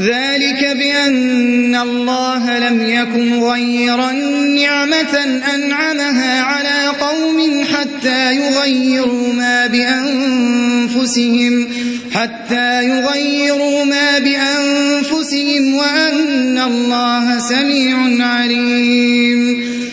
ذلك بأن الله لم يكن غير نعمة أنعمها على قوم حتى يغيروا ما بأنفسهم حتى يغيروا ما بأنفسهم وأن الله سميع عليم.